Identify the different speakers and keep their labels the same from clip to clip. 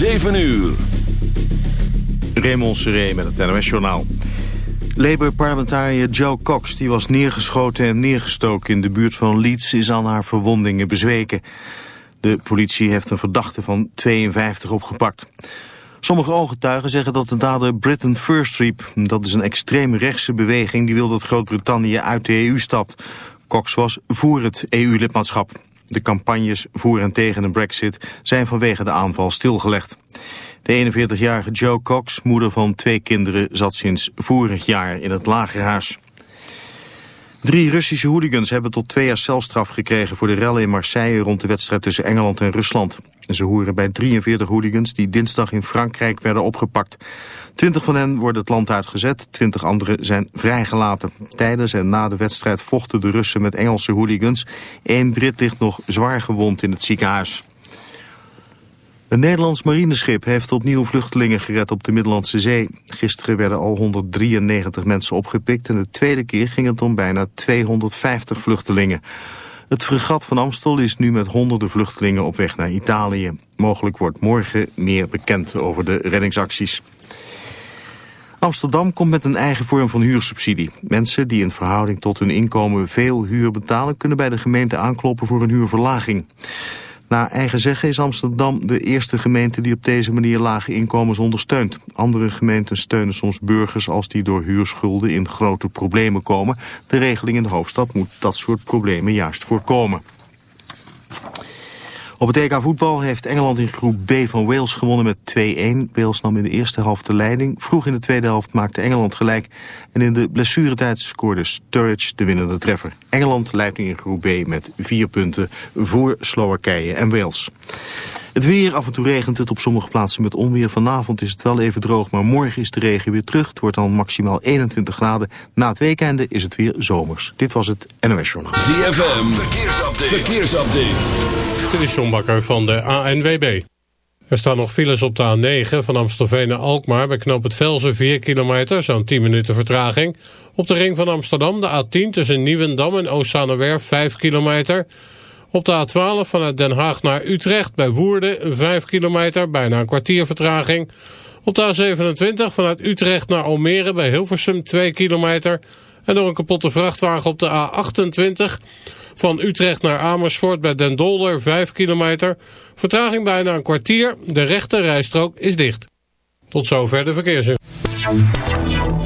Speaker 1: 7 uur.
Speaker 2: Raymond Seré met het NOS-journaal. Labour-parlementariër Joe Cox die was neergeschoten en neergestoken in de buurt van Leeds... is aan haar verwondingen bezweken. De politie heeft een verdachte van 52 opgepakt. Sommige ooggetuigen zeggen dat de dader Britain First riep. Dat is een extreem rechtse beweging die wil dat Groot-Brittannië uit de EU stapt. Cox was voor het EU-lidmaatschap. De campagnes voor en tegen een brexit zijn vanwege de aanval stilgelegd. De 41-jarige Joe Cox, moeder van twee kinderen, zat sinds vorig jaar in het lagerhuis. Drie Russische hooligans hebben tot twee jaar celstraf gekregen voor de rellen in Marseille rond de wedstrijd tussen Engeland en Rusland. Ze horen bij 43 hooligans die dinsdag in Frankrijk werden opgepakt. 20 van hen worden het land uitgezet, 20 anderen zijn vrijgelaten. Tijdens en na de wedstrijd vochten de Russen met Engelse hooligans. Eén Brit ligt nog zwaar gewond in het ziekenhuis. Een Nederlands marineschip heeft opnieuw vluchtelingen gered op de Middellandse Zee. Gisteren werden al 193 mensen opgepikt en de tweede keer ging het om bijna 250 vluchtelingen. Het fregat van Amstel is nu met honderden vluchtelingen op weg naar Italië. Mogelijk wordt morgen meer bekend over de reddingsacties. Amsterdam komt met een eigen vorm van huursubsidie. Mensen die in verhouding tot hun inkomen veel huur betalen... kunnen bij de gemeente aankloppen voor een huurverlaging. Naar eigen zeggen is Amsterdam de eerste gemeente die op deze manier lage inkomens ondersteunt. Andere gemeenten steunen soms burgers als die door huurschulden in grote problemen komen. De regeling in de hoofdstad moet dat soort problemen juist voorkomen. Op het EK voetbal heeft Engeland in groep B van Wales gewonnen met 2-1. Wales nam in de eerste helft de leiding. Vroeg in de tweede helft maakte Engeland gelijk. En in de blessuretijd scoorde Sturridge de winnende treffer. Engeland leidt nu in groep B met vier punten voor Slowakije en Wales. Het weer, af en toe regent het op sommige plaatsen met onweer. Vanavond is het wel even droog, maar morgen is de regen weer terug. Het wordt dan maximaal 21 graden. Na het weekende is het weer zomers. Dit was het NOS Journaal.
Speaker 1: ZFM, verkeersupdate. verkeersupdate.
Speaker 3: Dit is van de ANWB. Er staan nog files op de A9 van Amstelveen naar Alkmaar... bij knoop het Velzen 4 kilometer, zo'n 10 minuten vertraging. Op de ring van Amsterdam de A10 tussen Nieuwendam en Oostzaanerwerf 5 kilometer... Op de A12 vanuit Den Haag naar Utrecht bij Woerden 5 kilometer, bijna een kwartier vertraging. Op de A27 vanuit Utrecht naar Almere bij Hilversum 2 kilometer. En door een kapotte vrachtwagen op de A28 van Utrecht naar Amersfoort bij Den Dolder 5 kilometer. Vertraging bijna een kwartier, de rechte rijstrook is dicht. Tot zover de verkeersinformatie.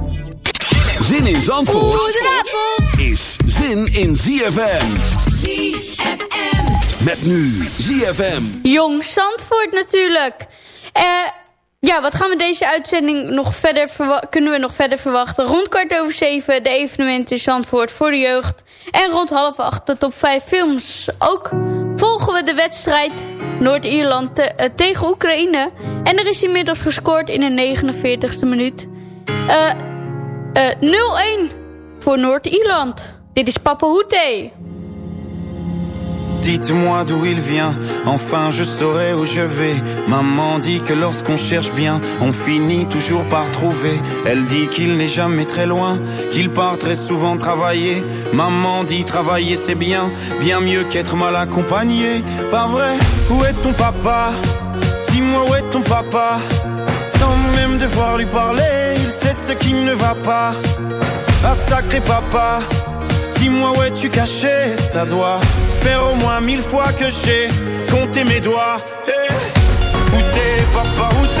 Speaker 1: Zin in Zandvoort is zin in ZFM.
Speaker 4: ZFM.
Speaker 1: Met nu ZFM.
Speaker 4: Jong Zandvoort natuurlijk. Eh... ja, wat gaan we deze uitzending nog verder kunnen we nog verder verwachten? Rond kwart over zeven de evenementen in Zandvoort voor de jeugd. En rond half acht de top vijf films. Ook volgen we de wedstrijd Noord-Ierland te, uh, tegen Oekraïne. En er is inmiddels gescoord in de 49ste minuut. Eh... Uh, 0-1 voor Noord-Ierland. Dit Papa.
Speaker 5: Dites-moi d'où il vient, enfin je saurai où je vais. Maman dit que lorsqu'on cherche bien, on finit toujours par trouver. Elle dit qu'il n'est jamais très loin, qu'il part très souvent travailler. Maman dit travailler c'est bien, bien mieux qu'être mal accompagné. Pas vrai, où est ton papa? Dis-moi où est ton papa? Sans même devoir lui parler, ce qui ne va pas. Ah sacré papa, dis-moi où es-tu caché Ça doit faire au moins mille fois que j'ai compté mes doigts. Eh, où t'es papa, où t'es?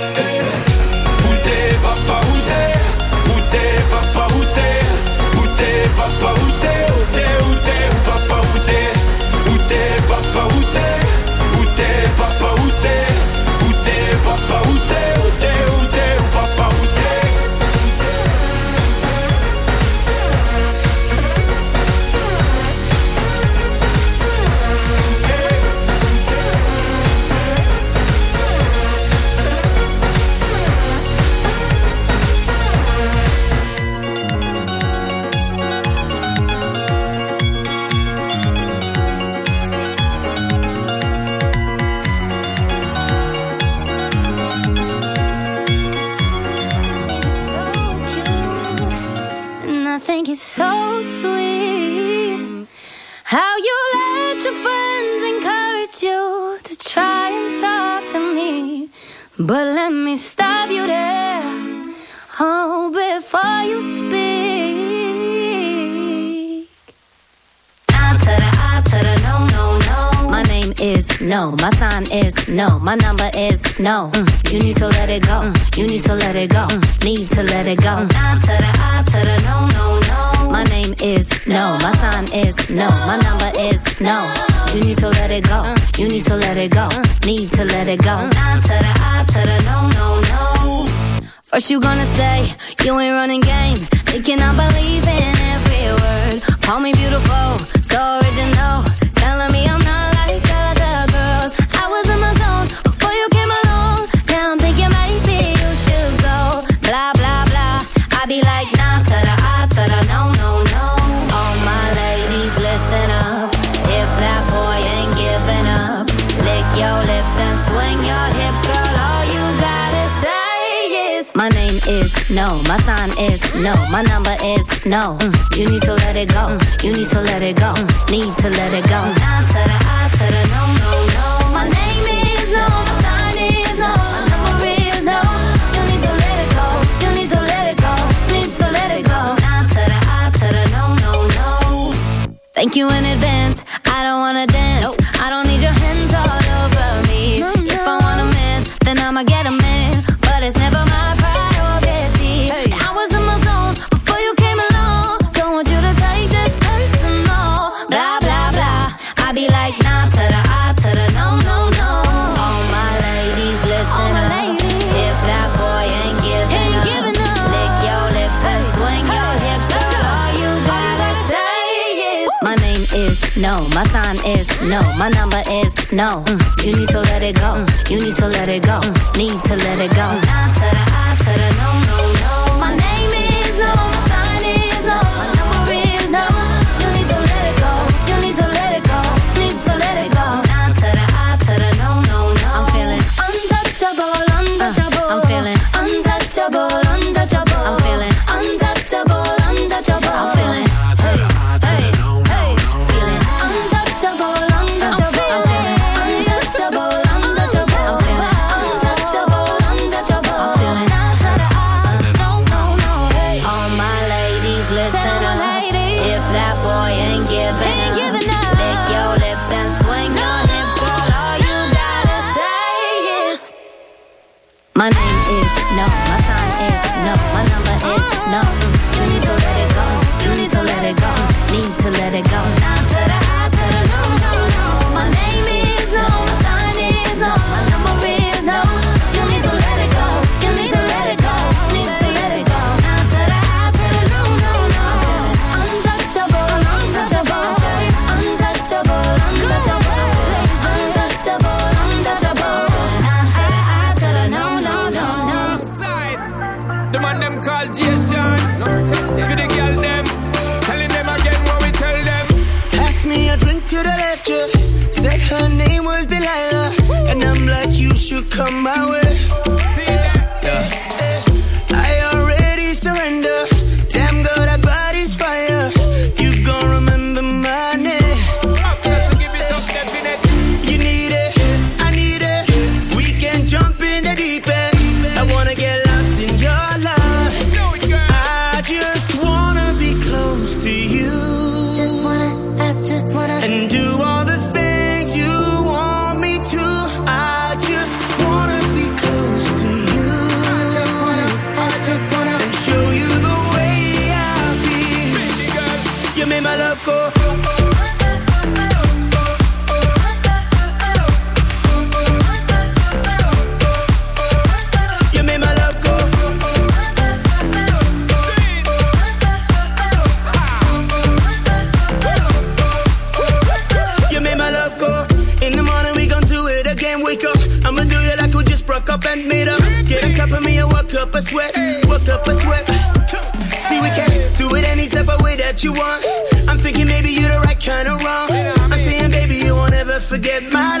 Speaker 6: Is no. Mm. You need to let it go. Mm. You need to let it go. Mm. Need to let it go. I to the I to the no, no, no. My name is no. My sign is no. My number is no. You need to let it go. You need to let it go. Need to let it go. Nah to the I to the no, no, no. First you gonna say you ain't running game. Thinking I believe in every word. Call me beautiful, so original. Telling me I'm not no. My sign is no. My number is no. You need to let it go. You need to let it go. Need to let it go. Down to the I to the no, no, no. My name is no. My sign is no. My number is no. You need to let it go. You need to let it go. Need to let it go. No, no, no. Thank you in advance no. My sign is no. My number is no. Mm. You need to let it go. Mm. You need to let it go. Mm. Need to let it go. Nah to the I to the no no listen up. If that boy ain't giving, ain't giving up, up, lick your lips and swing no, your hips, no, girl. All no, you gotta say is, My name is no, my sign is no, my number is no. Mm. You need to let it go. You need to let it go. Need to let it go. Now to the
Speaker 7: come my way. Broke up and made up. Get on top of me and work up a sweat, work up a sweat. See we can do it any type of way that you want. I'm thinking maybe you're the right kind of wrong. I'm saying baby you won't ever forget my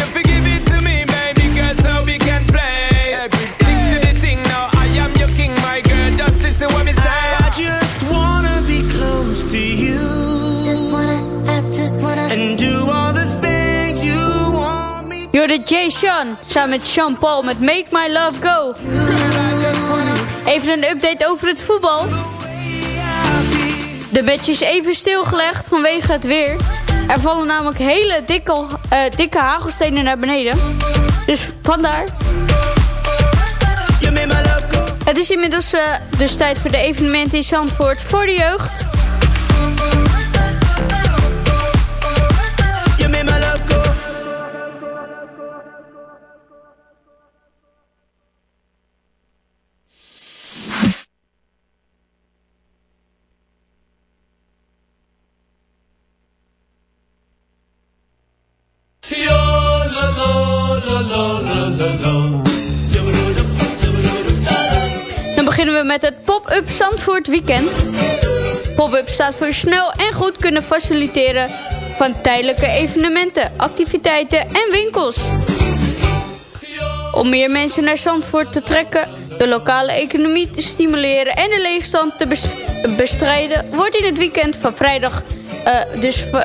Speaker 8: listen what me say.
Speaker 7: I just wanna be close to you.
Speaker 6: Just wanna, I just wanna.
Speaker 7: And do all the things you want me to.
Speaker 4: Jorde Jay Sean, samen met Sean Paul met Make My Love Go. Even een update over het voetbal. De match is even stilgelegd vanwege het weer. Er vallen namelijk hele dikke, uh, dikke hagelstenen naar beneden. Dus vandaar. Het is inmiddels uh, dus tijd voor de evenementen in Zandvoort voor de jeugd. Met het Pop-Up Zandvoort Weekend. Pop-Up staat voor snel en goed kunnen faciliteren van tijdelijke evenementen, activiteiten en winkels. Om meer mensen naar Zandvoort te trekken, de lokale economie te stimuleren en de leegstand te bestrijden, wordt in het weekend van vrijdag, uh, dus uh,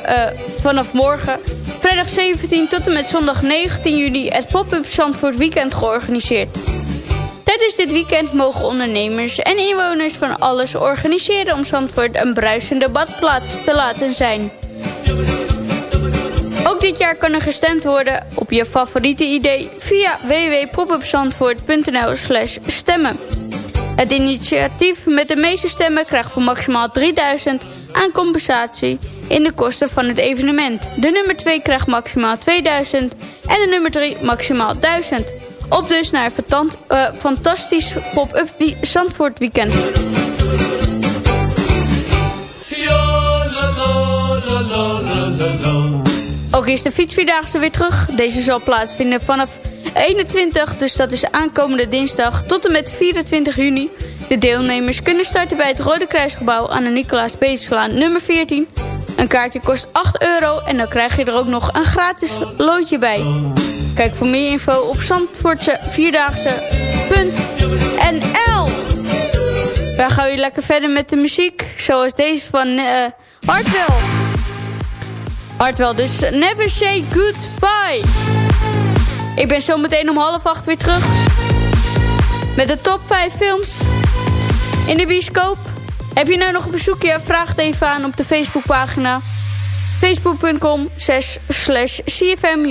Speaker 4: vanaf morgen, vrijdag 17 tot en met zondag 19 juli het Pop-Up Zandvoort Weekend georganiseerd. Tijdens dit weekend mogen ondernemers en inwoners van alles organiseren om Zandvoort een bruisende badplaats te laten zijn. Ook dit jaar kan er gestemd worden op je favoriete idee via www.popupzandvoort.nl slash stemmen. Het initiatief met de meeste stemmen krijgt voor maximaal 3000 aan compensatie in de kosten van het evenement. De nummer 2 krijgt maximaal 2000 en de nummer 3 maximaal 1000. Op dus naar een uh, fantastisch pop-up Zandvoort weekend. Ook is de fietsvierdaagse weer terug. Deze zal plaatsvinden vanaf 21, dus dat is aankomende dinsdag, tot en met 24 juni. De deelnemers kunnen starten bij het Rode Kruisgebouw aan de Nicolaas Beetslaan nummer 14. Een kaartje kost 8 euro en dan krijg je er ook nog een gratis loodje bij. Kijk voor meer info op Zandvoortse Vierdaagse.nl Wij gaan weer lekker verder met de muziek, zoals deze van uh, Hartwell. Hartwell, dus never say goodbye. Ik ben zo meteen om half acht weer terug. Met de top 5 films in de bioscoop. Heb je nou nog een verzoekje? Vraag het even aan op de Facebookpagina. Facebook.com slash CFM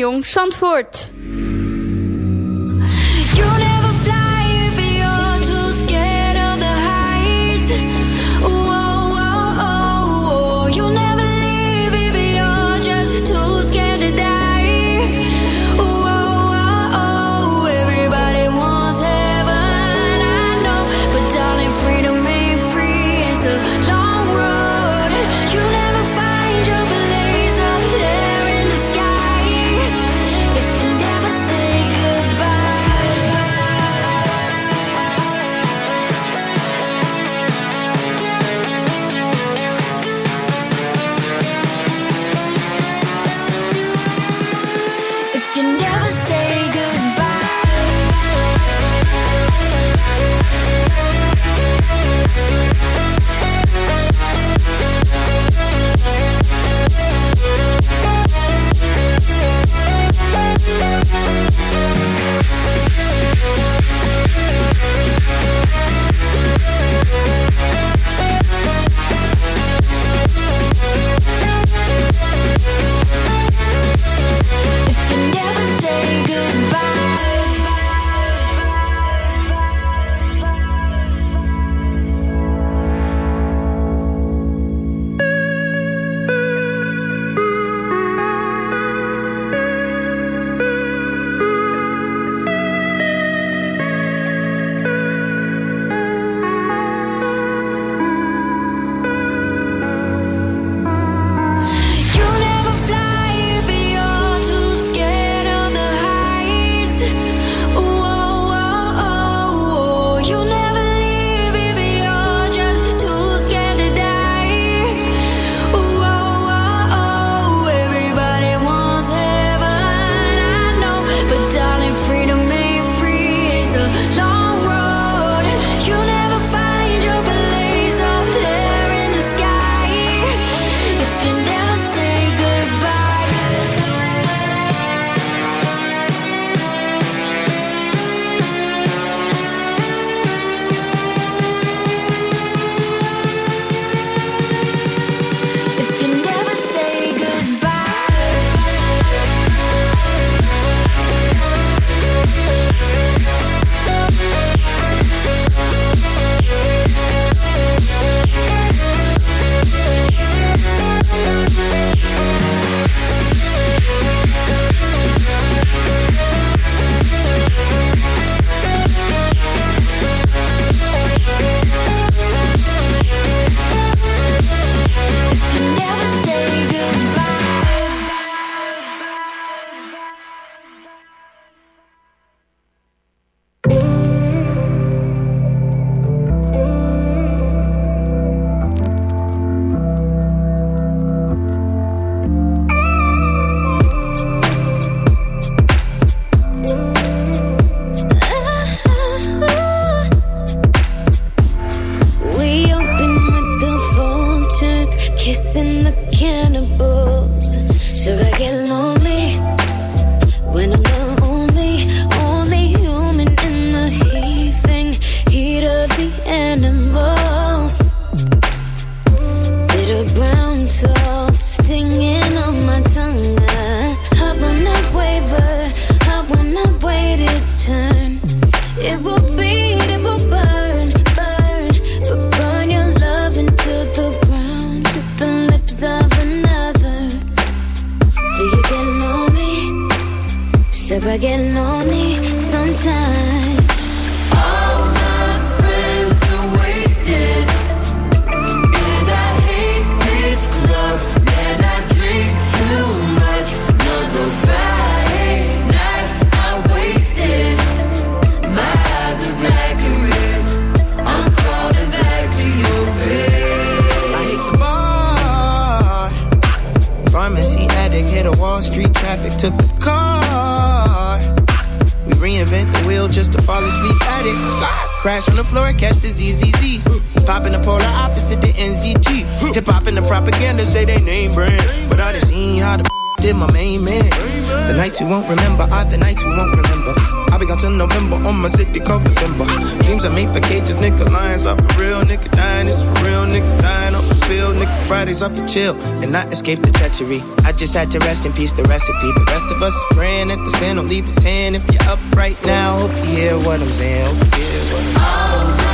Speaker 9: Fridays off for chill and I escaped the treachery. I just had to rest in peace, the recipe. The rest of us is praying at the sin, don't leave a 10. If you're up right now, hope you hear what I'm saying. Hope you hear what I'm
Speaker 10: saying.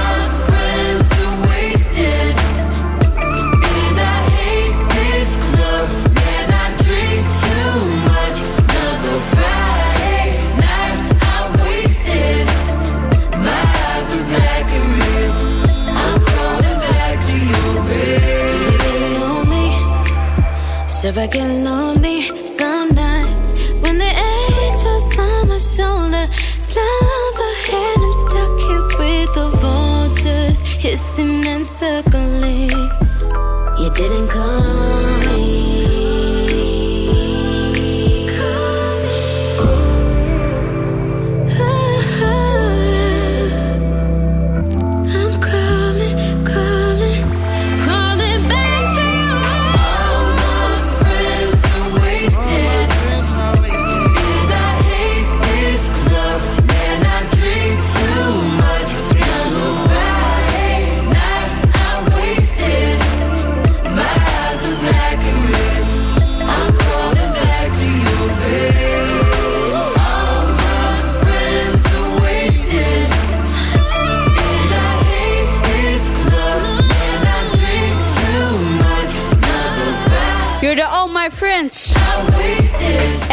Speaker 10: if I get lonely sometimes when the angels on my shoulder slumber and I'm stuck here with the vultures hissing and circling.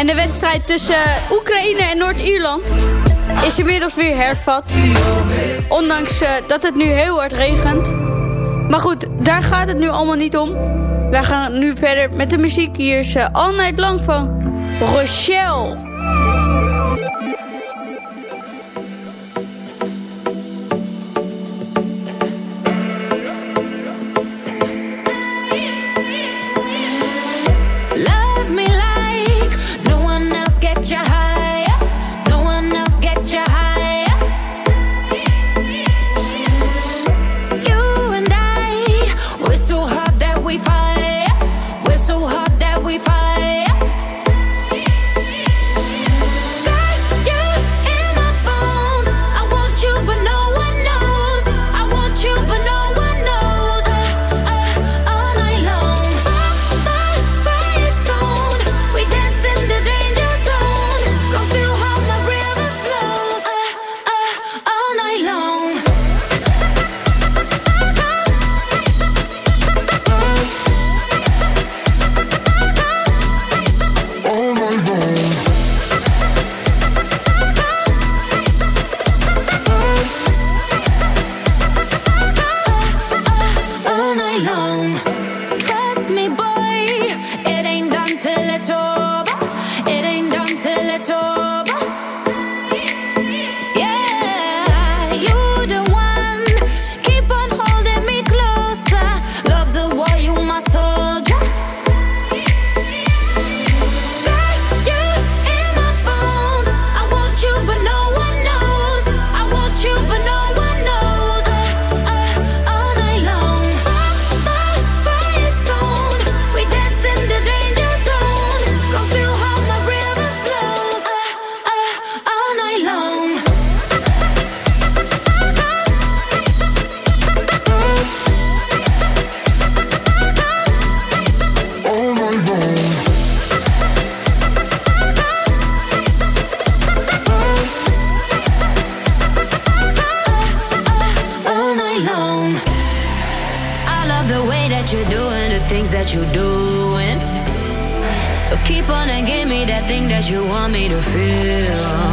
Speaker 4: En de wedstrijd tussen Oekraïne en Noord-Ierland is inmiddels weer hervat. Ondanks eh, dat het nu heel hard regent. Maar goed, daar gaat het nu allemaal niet om. Wij gaan nu verder met de muziek. Hier is uh, All Night Lang van Rochelle.
Speaker 10: That you want me to feel.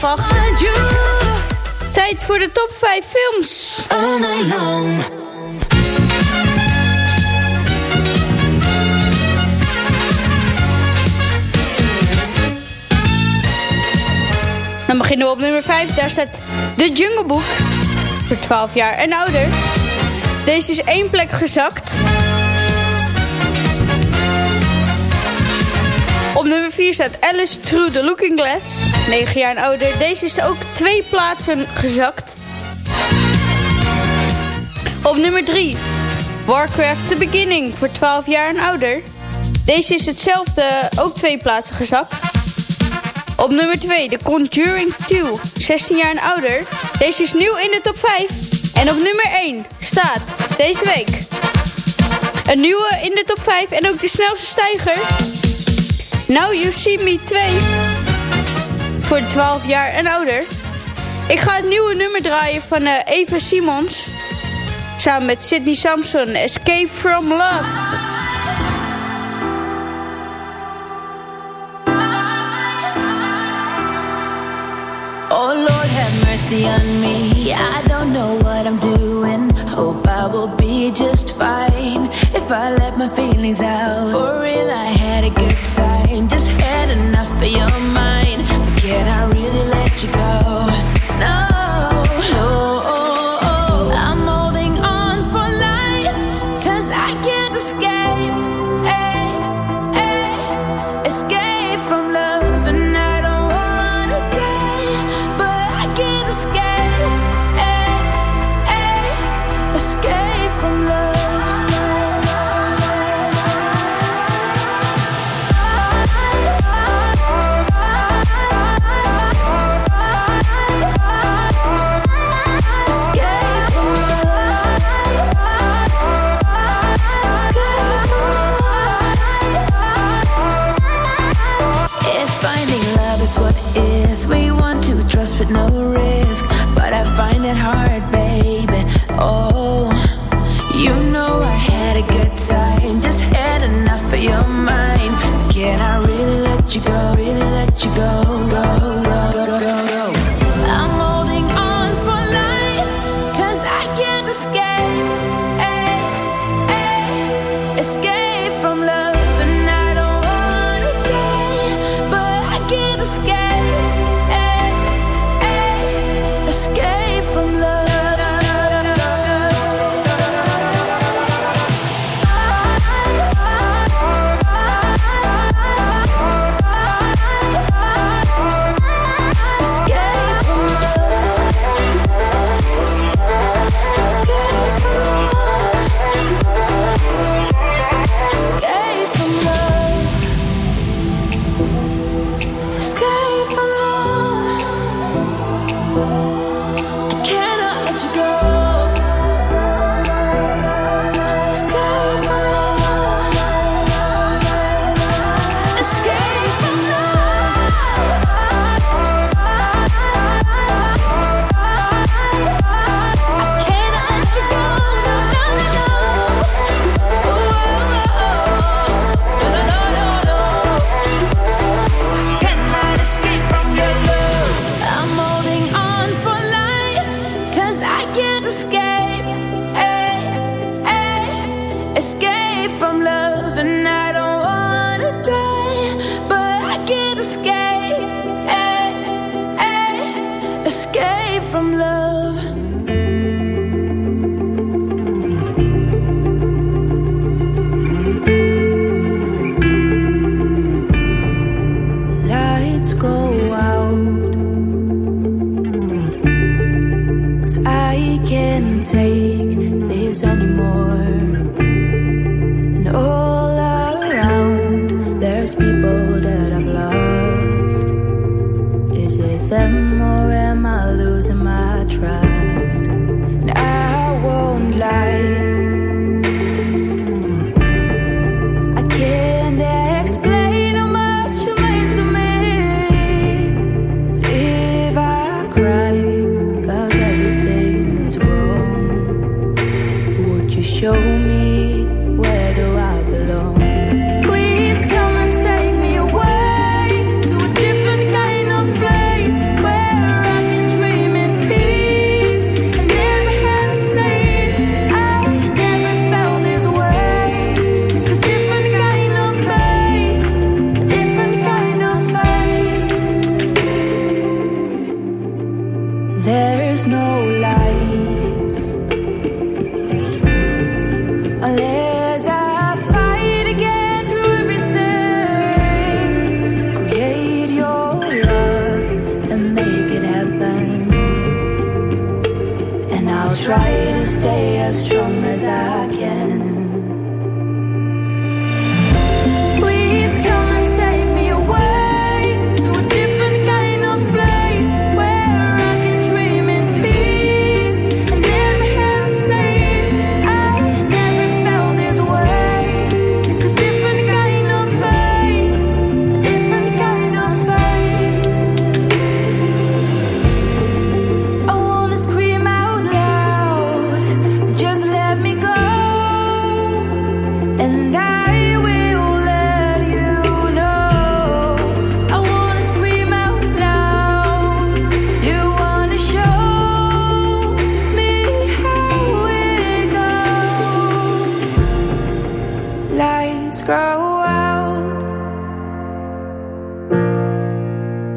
Speaker 4: Half acht. Tijd voor de top 5 films.
Speaker 10: All night long.
Speaker 4: Dan beginnen we op nummer 5. Daar staat The Jungle Book. Voor 12 jaar en ouder. Deze is één plek gezakt. Op nummer 4 staat Alice Through the Looking Glass. 9 jaar en ouder. Deze is ook twee plaatsen gezakt. Op nummer 3. Warcraft The Beginning. Voor 12 jaar en ouder. Deze is hetzelfde. Ook twee plaatsen gezakt. Op nummer 2, The Conjuring 2, 16 jaar en ouder. Deze is nieuw in de top 5. En op nummer 1 staat deze week een nieuwe in de top 5 en ook de snelste stijger. Now You See Me 2 voor 12 jaar en ouder. Ik ga het nieuwe nummer draaien van eh, Eva Simons. Samen met Sydney Samson, Escape From Love.
Speaker 10: Oh Lord, have mercy on me. I don't know what I'm doing. Hope I will be just fine if I let my feelings out. For real, I had a good time. Just had enough of your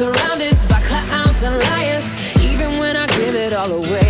Speaker 10: surrounded by clowns and liars. Even when I give it all away.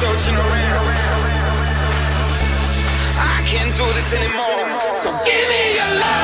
Speaker 11: Searching around. I can't do this anymore. So give me your love.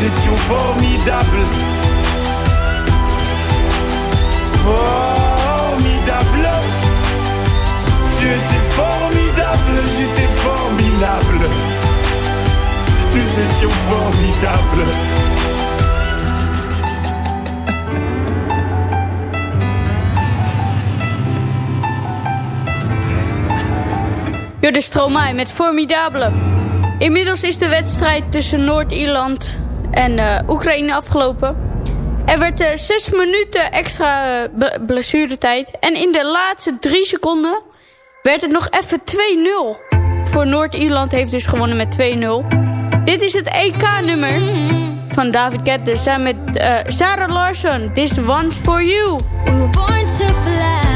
Speaker 5: Nous étions formidables. Formidable. Tu étais formidable, j'étais formidable. Nous étions formidables.
Speaker 4: Jorde Stromae met Formidable. Inmiddels is de wedstrijd tussen Noord-Ierland en eh, Oekraïne afgelopen. Er werd eh, zes minuten extra uh, blessuretijd. En in de laatste drie seconden werd het nog even 2-0. Voor Noord-Ierland heeft dus gewonnen met 2-0. Dit is het EK-nummer van David Guetta samen met uh, Sarah Larsson. This one's for you.
Speaker 10: We were to fly,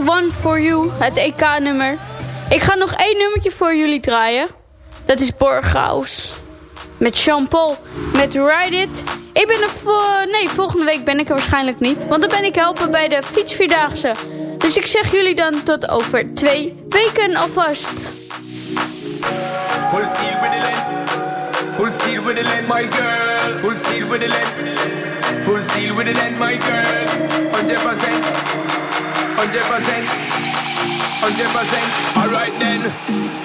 Speaker 4: One For You, het EK-nummer. Ik ga nog één nummertje voor jullie draaien. Dat is Borghaus. Met Jean-Paul. Met Ride It. Ik ben er voor... Nee, volgende week ben ik er waarschijnlijk niet. Want dan ben ik helpen bij de fietsvierdaagse. Dus ik zeg jullie dan tot over twee weken alvast.
Speaker 8: Full with the length. Full with the my girl. Full with the. Full with the my girl. 100%. hundred percent, hundred percent. Alright then,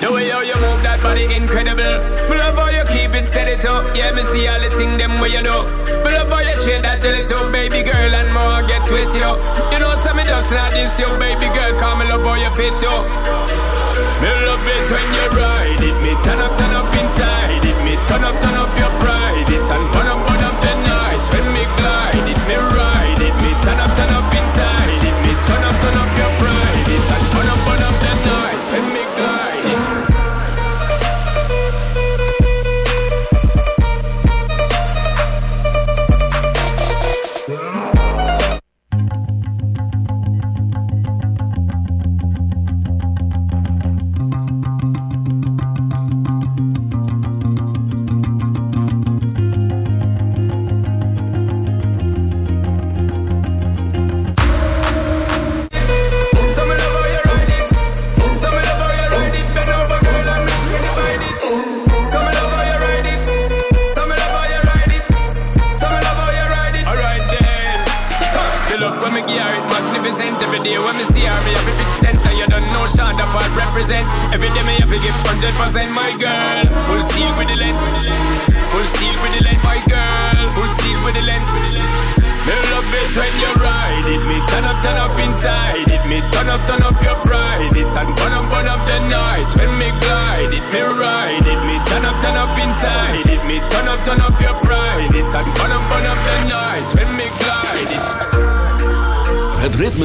Speaker 8: the way how you move that body incredible. Me love how you keep it steady too. Yeah, me see all the them way you do. Me love how you shake that too, baby girl, and more get with you. You know, some me baby girl, come love how you fit. Me love it when you ride it, me turn up, turn up inside it, me turn up, turn up your pride it, and turn up.